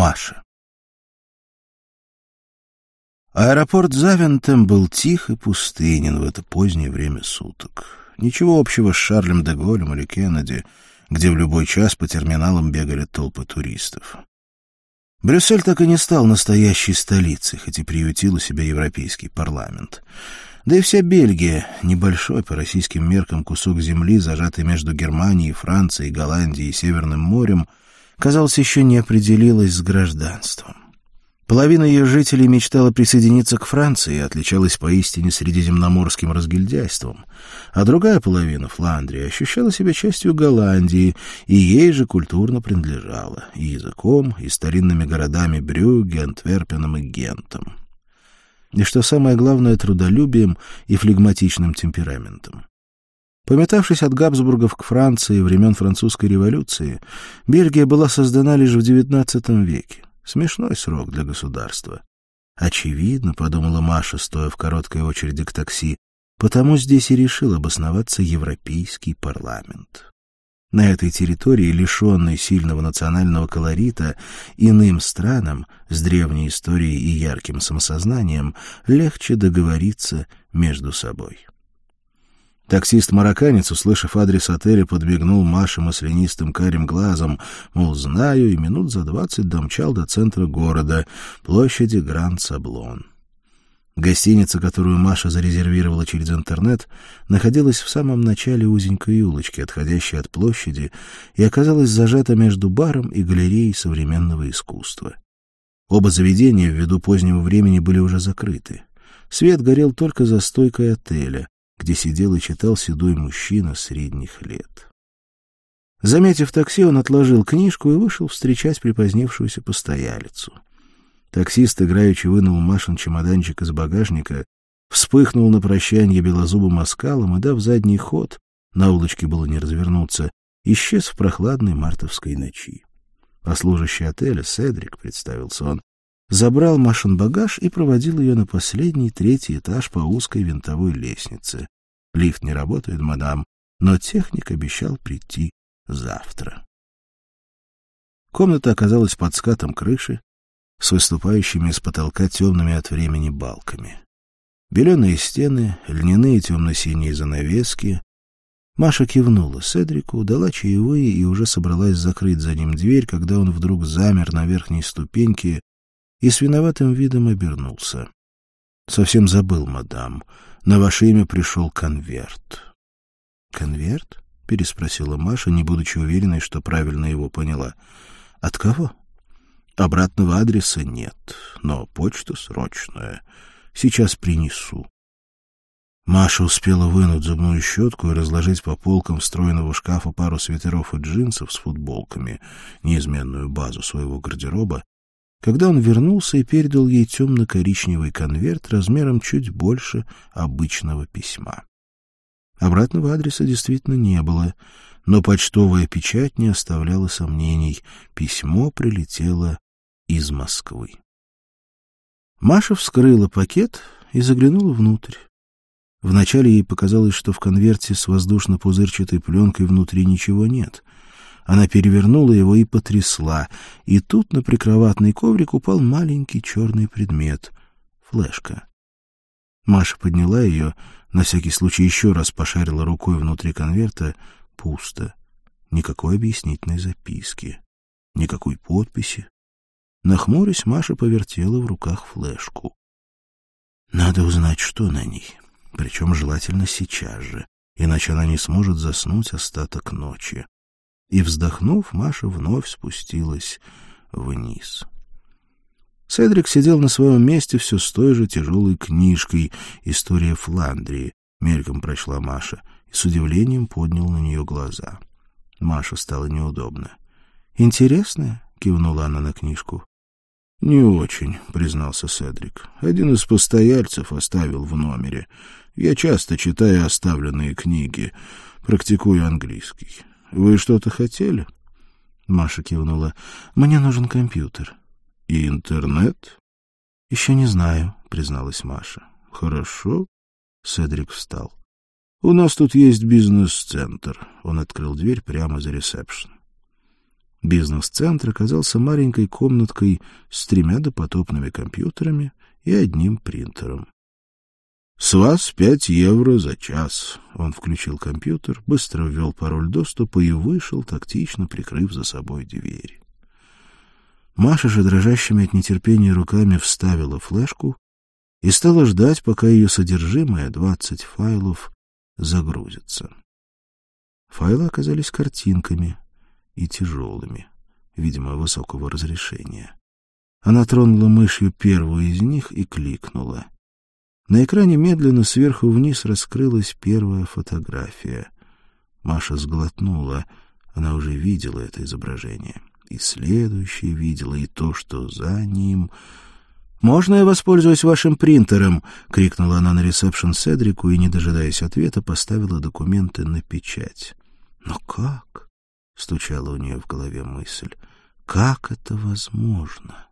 Маша. Аэропорт Завентем был тих и пустынен в это позднее время суток. Ничего общего с Шарлем де Голем или Кеннеди, где в любой час по терминалам бегали толпы туристов. Брюссель так и не стал настоящей столицей, хоть и приютил у себя Европейский парламент. Да и вся Бельгия, небольшой по российским меркам кусок земли, зажатый между Германией, Францией, Голландией и Северным морем, казалось, еще не определилась с гражданством. Половина ее жителей мечтала присоединиться к Франции и отличалась поистине средиземноморским разгильдяйством, а другая половина, Фландрии, ощущала себя частью Голландии и ей же культурно принадлежала и языком, и старинными городами Брюгге, Антверпеном и Гентом. И что самое главное, трудолюбием и флегматичным темпераментом. Пометавшись от Габсбургов к Франции времен французской революции, Бельгия была создана лишь в XIX веке. Смешной срок для государства. Очевидно, — подумала Маша, стоя в короткой очереди к такси, — потому здесь и решил обосноваться Европейский парламент. На этой территории, лишенной сильного национального колорита, иным странам с древней историей и ярким самосознанием легче договориться между собой. Таксист-марокканец, услышав адрес отеля, подбегнул Маше маслянистым карим глазом, мол, знаю, и минут за двадцать домчал до центра города, площади Гранд-Саблон. Гостиница, которую Маша зарезервировала через интернет, находилась в самом начале узенькой улочки, отходящей от площади, и оказалась зажата между баром и галереей современного искусства. Оба заведения ввиду позднего времени были уже закрыты. Свет горел только за стойкой отеля, где сидел и читал седой мужчина средних лет. Заметив такси, он отложил книжку и вышел встречать припозднившуюся постоялицу. Таксист, играючи, вынул Машин чемоданчик из багажника, вспыхнул на прощанье белозубым оскалом и, дав задний ход, на улочке было не развернуться, исчез в прохладной мартовской ночи. А служащий отеля, Седрик, представился он, забрал Машин багаж и проводил ее на последний третий этаж по узкой винтовой лестнице. Лифт не работает, мадам, но техник обещал прийти завтра. Комната оказалась под скатом крыши, с выступающими из потолка темными от времени балками. Беленые стены, льняные темно-синие занавески. Маша кивнула Седрику, дала чаевые и уже собралась закрыть за ним дверь, когда он вдруг замер на верхней ступеньке и с виноватым видом обернулся. — Совсем забыл, мадам. На ваше имя пришел конверт. — Конверт? — переспросила Маша, не будучи уверенной, что правильно его поняла. — От кого? — Обратного адреса нет, но почта срочная. Сейчас принесу. Маша успела вынуть зубную щетку и разложить по полкам встроенного шкафа пару свитеров и джинсов с футболками, неизменную базу своего гардероба, когда он вернулся и передал ей темно-коричневый конверт размером чуть больше обычного письма. Обратного адреса действительно не было, но почтовая печать не оставляла сомнений. Письмо прилетело из Москвы. Маша вскрыла пакет и заглянула внутрь. Вначале ей показалось, что в конверте с воздушно-пузырчатой пленкой внутри ничего нет — она перевернула его и потрясла, и тут на прикроватный коврик упал маленький черный предмет — флешка. Маша подняла ее, на всякий случай еще раз пошарила рукой внутри конверта. Пусто. Никакой объяснительной записки. Никакой подписи. Нахмурясь, Маша повертела в руках флешку. Надо узнать, что на ней. Причем желательно сейчас же, иначе она не сможет заснуть остаток ночи и, вздохнув, Маша вновь спустилась вниз. Седрик сидел на своем месте все с той же тяжелой книжкой «История Фландрии», — мельком прочла Маша, и с удивлением поднял на нее глаза. Маша стало неудобно. «Интересная?» — кивнула она на книжку. «Не очень», — признался Седрик. «Один из постояльцев оставил в номере. Я часто читаю оставленные книги, практикую английский. Вы что-то хотели? Маша кивнула. Мне нужен компьютер. И интернет? Еще не знаю, призналась Маша. Хорошо. Седрик встал. У нас тут есть бизнес-центр. Он открыл дверь прямо за ресепшн. Бизнес-центр оказался маленькой комнаткой с тремя допотопными компьютерами и одним принтером. «С вас пять евро за час». Он включил компьютер, быстро ввел пароль доступа и вышел, тактично прикрыв за собой дверь. Маша же дрожащими от нетерпения руками вставила флешку и стала ждать, пока ее содержимое, двадцать файлов, загрузится. Файлы оказались картинками и тяжелыми, видимо, высокого разрешения. Она тронула мышью первую из них и кликнула. На экране медленно сверху вниз раскрылась первая фотография. Маша сглотнула. Она уже видела это изображение. И следующее видела, и то, что за ним... «Можно я воспользуюсь вашим принтером?» — крикнула она на ресепшн Седрику и, не дожидаясь ответа, поставила документы на печать. «Но как?» — стучала у нее в голове мысль. «Как это возможно?»